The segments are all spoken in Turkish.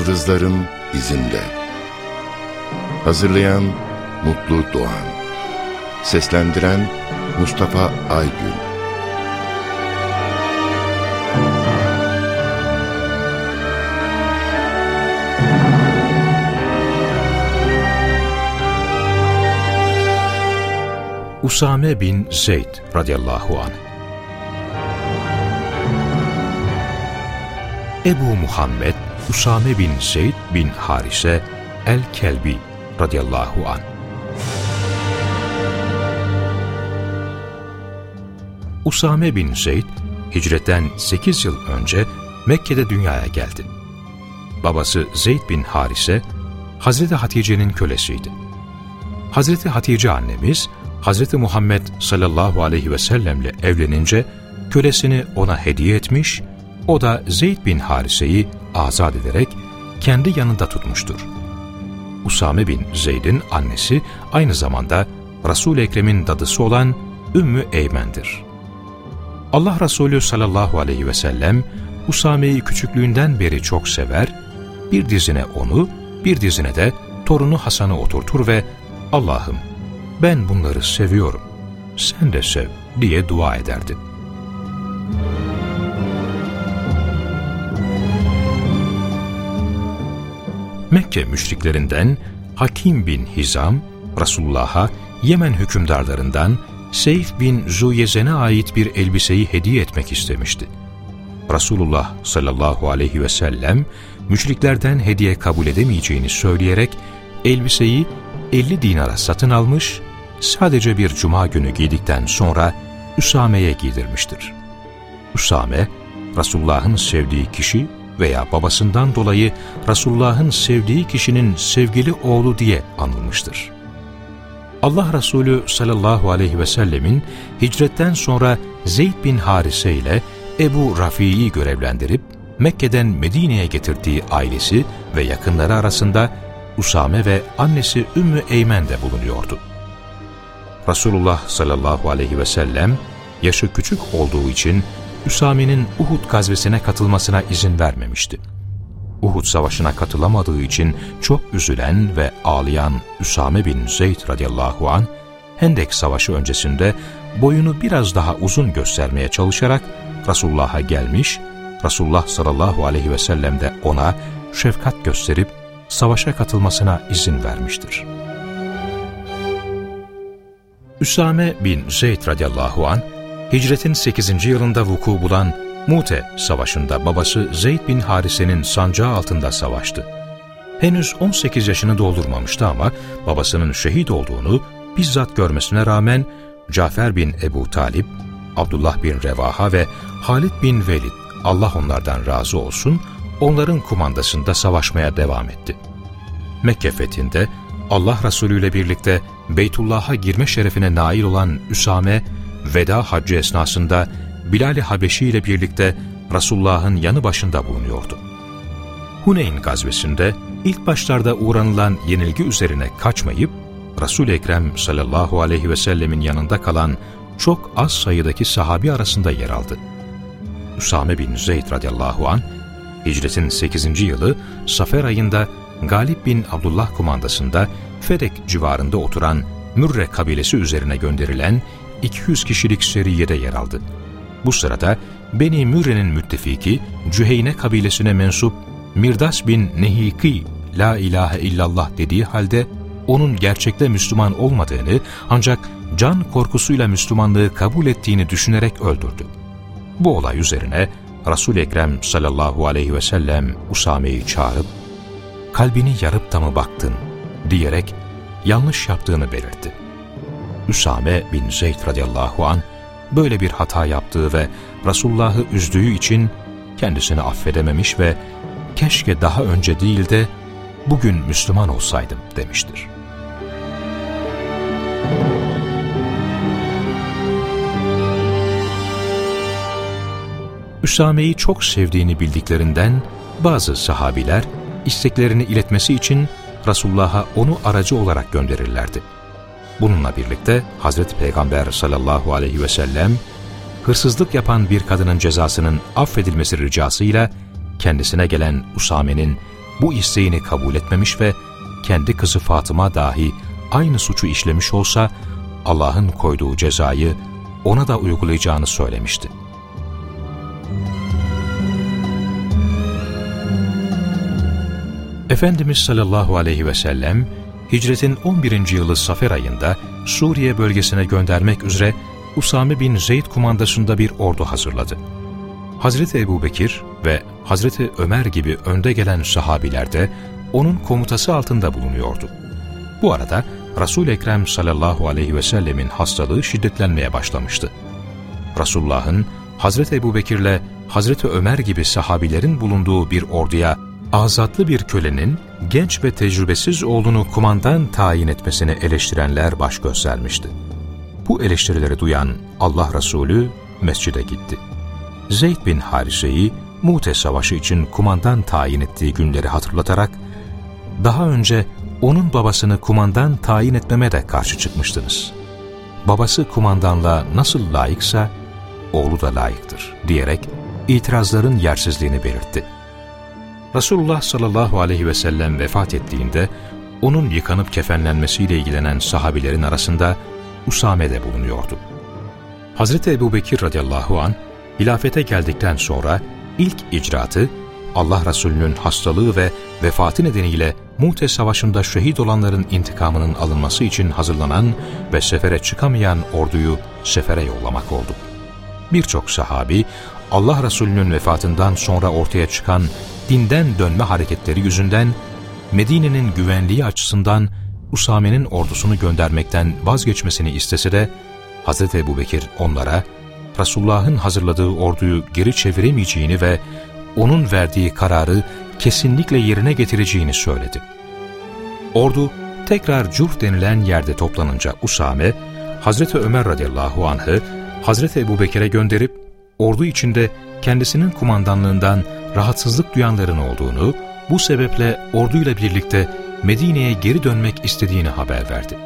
Yıldızların izinde. Hazırlayan Mutlu Doğan. Seslendiren Mustafa Aygün. Usame bin Zeyd radıyallahu anh Ebu Muhammed Usame bin Zeyd bin Harise el-Kelbi radıyallahu an. Usame bin Zeyd hicretten 8 yıl önce Mekke'de dünyaya geldi. Babası Zeyd bin Harise Hazreti Hatice'nin kölesiydi. Hazreti Hatice annemiz Hazreti Muhammed sallallahu aleyhi ve sellemle evlenince kölesini ona hediye etmiş o da Zeyd bin Harise'yi azat ederek kendi yanında tutmuştur. Usame bin Zeyd'in annesi aynı zamanda Resul-i Ekrem'in dadısı olan Ümmü Eymen'dir. Allah Resulü sallallahu aleyhi ve sellem Usame'yi küçüklüğünden beri çok sever, bir dizine onu, bir dizine de torunu Hasan'ı oturtur ve Allah'ım ben bunları seviyorum, sen de sev diye dua ederdi. Mekke müşriklerinden Hakim bin Hizam, Resulullah'a Yemen hükümdarlarından Seyf bin Zuyezen'e ait bir elbiseyi hediye etmek istemişti. Resulullah sallallahu aleyhi ve sellem müşriklerden hediye kabul edemeyeceğini söyleyerek elbiseyi 50 dinara satın almış, sadece bir cuma günü giydikten sonra Üsame'ye giydirmiştir. Üsame, Resulullah'ın sevdiği kişi veya babasından dolayı Resulullah'ın sevdiği kişinin sevgili oğlu diye anılmıştır. Allah Resulü sallallahu aleyhi ve sellemin hicretten sonra Zeyd bin Harise ile Ebu Rafi'yi görevlendirip Mekke'den Medine'ye getirdiği ailesi ve yakınları arasında Usame ve annesi Ümmü Eymen de bulunuyordu. Resulullah sallallahu aleyhi ve sellem yaşı küçük olduğu için Üsame'nin Uhud gazvesine katılmasına izin vermemişti. Uhud savaşına katılamadığı için çok üzülen ve ağlayan Üsame bin Zeyd radıyallahu an Hendek savaşı öncesinde boyunu biraz daha uzun göstermeye çalışarak Resulullah'a gelmiş, Resulullah sallallahu aleyhi ve sellem de ona şefkat gösterip savaşa katılmasına izin vermiştir. Üsame bin Zeyd radıyallahu an hicretin 8. yılında vuku bulan Mute Savaşı'nda babası Zeyd bin Harise'nin sancağı altında savaştı. Henüz 18 yaşını doldurmamıştı ama babasının şehit olduğunu bizzat görmesine rağmen Cafer bin Ebu Talip, Abdullah bin Revaha ve Halid bin Velid, Allah onlardan razı olsun, onların kumandasında savaşmaya devam etti. Mekke fethinde Allah Resulü ile birlikte Beytullah'a girme şerefine nail olan Üsame, veda haccı esnasında Bilal-i Habeşi ile birlikte Resulullah'ın yanı başında bulunuyordu. Huneyn gazvesinde ilk başlarda uğranılan yenilgi üzerine kaçmayıp, Resul-i Ekrem sallallahu aleyhi ve sellemin yanında kalan çok az sayıdaki sahabi arasında yer aldı. Usame bin Zeyd radıyallahu an hicretin 8. yılı Safer ayında Galip bin Abdullah kumandasında Fedek civarında oturan Mürre kabilesi üzerine gönderilen 200 kişilik seriyede yer aldı. Bu sırada Beni Mürre'nin müttefiki Cüheyne kabilesine mensup Mirdas bin Nehiki La ilahe illallah dediği halde onun gerçekte Müslüman olmadığını ancak can korkusuyla Müslümanlığı kabul ettiğini düşünerek öldürdü. Bu olay üzerine resul Ekrem sallallahu aleyhi ve sellem Usame'yi çağırıp kalbini yarıp da mı baktın diyerek yanlış yaptığını belirtti. Üsame bin Zeyd radıyallahu an böyle bir hata yaptığı ve Resulullah'ı üzdüğü için kendisini affedememiş ve keşke daha önce değil de bugün Müslüman olsaydım demiştir. Üsame'yi çok sevdiğini bildiklerinden bazı sahabiler isteklerini iletmesi için Resulullah'a onu aracı olarak gönderirlerdi. Bununla birlikte Hazreti Peygamber sallallahu aleyhi ve sellem hırsızlık yapan bir kadının cezasının affedilmesi ricasıyla kendisine gelen Usame'nin bu isteğini kabul etmemiş ve kendi kızı Fatıma dahi aynı suçu işlemiş olsa Allah'ın koyduğu cezayı ona da uygulayacağını söylemişti. Efendimiz sallallahu aleyhi ve sellem hicretin 11. yılı Safer ayında Suriye bölgesine göndermek üzere Usame bin Zeyd kumandasında bir ordu hazırladı. Hazreti Ebu Bekir ve Hazreti Ömer gibi önde gelen sahabiler de onun komutası altında bulunuyordu. Bu arada resul Ekrem sallallahu aleyhi ve sellemin hastalığı şiddetlenmeye başlamıştı. Resulullah'ın Hazreti Ebu Bekir'le Hazreti Ömer gibi sahabilerin bulunduğu bir orduya azatlı bir kölenin genç ve tecrübesiz oğlunu kumandan tayin etmesini eleştirenler baş göstermişti. Bu eleştirileri duyan Allah Resulü mescide gitti. Zeyd bin Harise'yi Mute Savaşı için kumandan tayin ettiği günleri hatırlatarak, daha önce onun babasını kumandan tayin etmeme de karşı çıkmıştınız. Babası kumandanla nasıl layıksa, oğlu da layıktır diyerek itirazların yersizliğini belirtti. Resulullah sallallahu aleyhi ve sellem vefat ettiğinde onun yıkanıp kefenlenmesiyle ilgilenen sahabilerin arasında Usame de bulunuyordu. Hazreti Ebu Bekir radıyallahu an hilafete geldikten sonra ilk icraatı Allah Resulü'nün hastalığı ve vefatı nedeniyle Mu'te Savaşı'nda şehit olanların intikamının alınması için hazırlanan ve sefere çıkamayan orduyu sefere yollamak oldu. Birçok sahabi Allah Resulü'nün vefatından sonra ortaya çıkan dinden dönme hareketleri yüzünden Medine'nin güvenliği açısından Usame'nin ordusunu göndermekten vazgeçmesini istese de Hz. Ebu Bekir onlara Resulullah'ın hazırladığı orduyu geri çeviremeyeceğini ve onun verdiği kararı kesinlikle yerine getireceğini söyledi. Ordu tekrar Curf denilen yerde toplanınca Usame, Hazreti Ömer radıyallahu anh'ı Hazreti Ebu Bekir'e gönderip ordu içinde kendisinin kumandanlığından rahatsızlık duyanların olduğunu, bu sebeple orduyla birlikte Medine'ye geri dönmek istediğini haber verdi.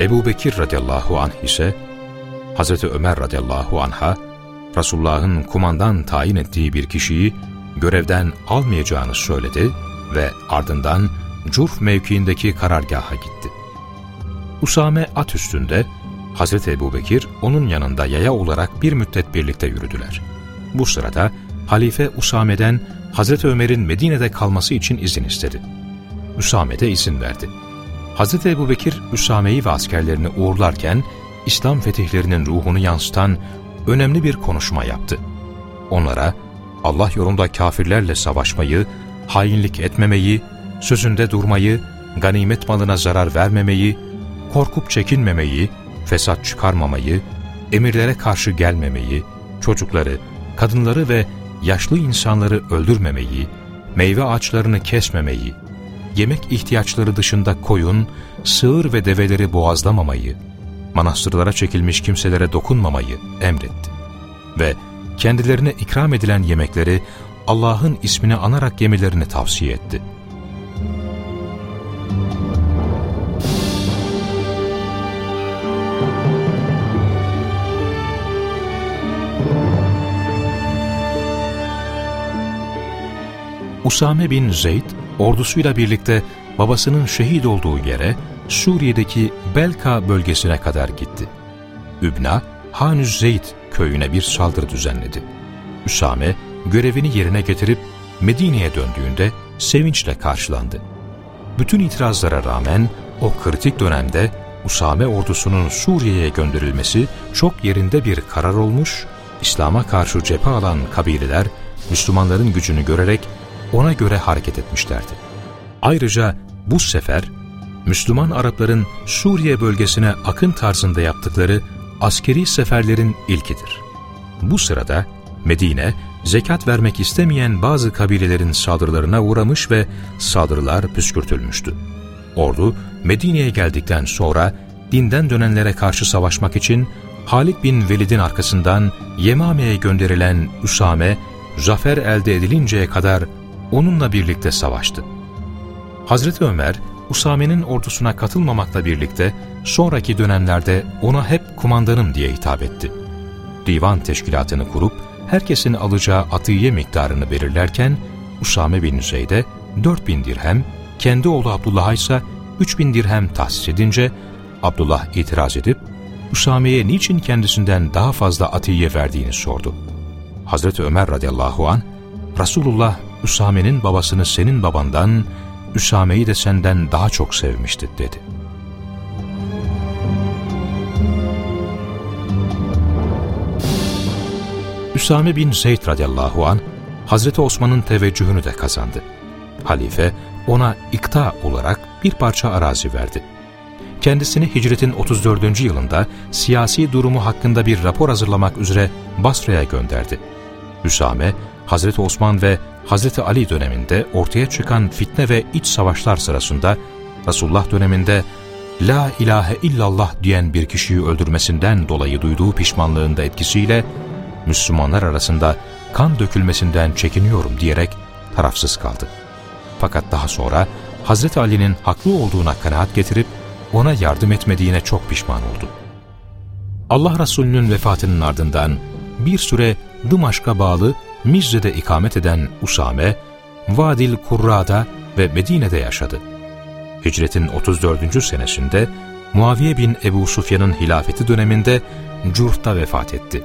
Ebu Bekir radıyallahu anh ise Hazreti Ömer radıyallahu anh'a Resulullah'ın kumandan tayin ettiği bir kişiyi görevden almayacağını söyledi ve ardından Curf mevkiindeki karargaha gitti. Usame at üstünde, Hazreti Ebu Bekir onun yanında yaya olarak bir müddet birlikte yürüdüler. Bu sırada halife Usame'den Hazreti Ömer'in Medine'de kalması için izin istedi. Usame de izin verdi. Hazreti Ebu Bekir Üsame'yi ve askerlerini uğurlarken İslam fetihlerinin ruhunu yansıtan önemli bir konuşma yaptı. Onlara Allah yolunda kafirlerle savaşmayı, hainlik etmemeyi, sözünde durmayı, ganimet malına zarar vermemeyi, korkup çekinmemeyi, fesat çıkarmamayı, emirlere karşı gelmemeyi, çocukları, kadınları ve yaşlı insanları öldürmemeyi, meyve ağaçlarını kesmemeyi, yemek ihtiyaçları dışında koyun, sığır ve develeri boğazlamamayı, manastırlara çekilmiş kimselere dokunmamayı emretti. Ve kendilerine ikram edilen yemekleri Allah'ın ismini anarak yemelerini tavsiye etti. Usame bin Zeyd ordusuyla birlikte babasının şehit olduğu yere Suriye'deki Belka bölgesine kadar gitti. Übna, Hanüz Zeyd köyüne bir saldırı düzenledi. Üsame görevini yerine getirip Medine'ye döndüğünde sevinçle karşılandı. Bütün itirazlara rağmen o kritik dönemde Usame ordusunun Suriye'ye gönderilmesi çok yerinde bir karar olmuş, İslam'a karşı cephe alan kabileler Müslümanların gücünü görerek ona göre hareket etmişlerdi. Ayrıca bu sefer Müslüman Arapların Suriye bölgesine akın tarzında yaptıkları askeri seferlerin ilkidir. Bu sırada Medine, zekat vermek istemeyen bazı kabilelerin saldırılarına uğramış ve saldırılar püskürtülmüştü. Ordu, Medine'ye geldikten sonra dinden dönenlere karşı savaşmak için Halid bin Velid'in arkasından Yemame'ye gönderilen Üsame, zafer elde edilinceye kadar onunla birlikte savaştı. Hazreti Ömer, Usame'nin ordusuna katılmamakla birlikte sonraki dönemlerde ona hep kumandanım diye hitap etti. Divan teşkilatını kurup herkesin alacağı atiye miktarını belirlerken Usame bin Zeyd'e 4000 dirhem, kendi oğlu Abdullah'a ise 3000 dirhem tahsis edince Abdullah itiraz edip Üsame'ye niçin kendisinden daha fazla atiye verdiğini sordu. Hazreti Ömer radıyallahu an Resulullah Üsame'nin babasını senin babandan, Üsame'yi de senden daha çok sevmişti dedi. Üsame bin Zeyd radıyallahu an Hazreti Osman'ın teveccühünü de kazandı. Halife ona ikta olarak bir parça arazi verdi. Kendisini hicretin 34. yılında siyasi durumu hakkında bir rapor hazırlamak üzere Basra'ya gönderdi. Hüsame, Hazreti Osman ve Hazreti Ali döneminde ortaya çıkan fitne ve iç savaşlar sırasında Resulullah döneminde La ilahe illallah diyen bir kişiyi öldürmesinden dolayı duyduğu pişmanlığında etkisiyle Müslümanlar arasında kan dökülmesinden çekiniyorum diyerek tarafsız kaldı. Fakat daha sonra Hazreti Ali'nin haklı olduğuna kanaat getirip ona yardım etmediğine çok pişman oldu. Allah Resulü'nün vefatının ardından bir süre Dımaşk'a bağlı Mizre'de ikamet eden Usame, Vadil Kurra'da ve Medine'de yaşadı. Hicretin 34. senesinde Muaviye bin Ebu Sufyan'ın hilafeti döneminde Curh'ta vefat etti.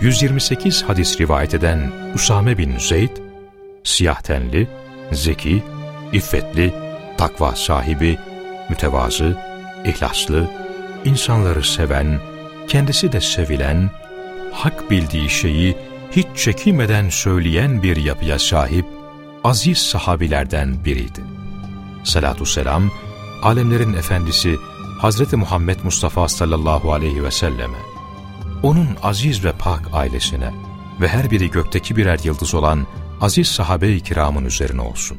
128 hadis rivayet eden Usame bin Zeyd, siyah tenli, zeki, iffetli, takva sahibi, mütevazı, ihlaslı, insanları seven, kendisi de sevilen, hak bildiği şeyi hiç çekinmeden söyleyen bir yapıya sahip aziz sahabilerden biriydi. Salatü selam, alemlerin efendisi Hazreti Muhammed Mustafa sallallahu aleyhi ve selleme, onun aziz ve pak ailesine ve her biri gökteki birer yıldız olan aziz sahabe-i kiramın üzerine olsun.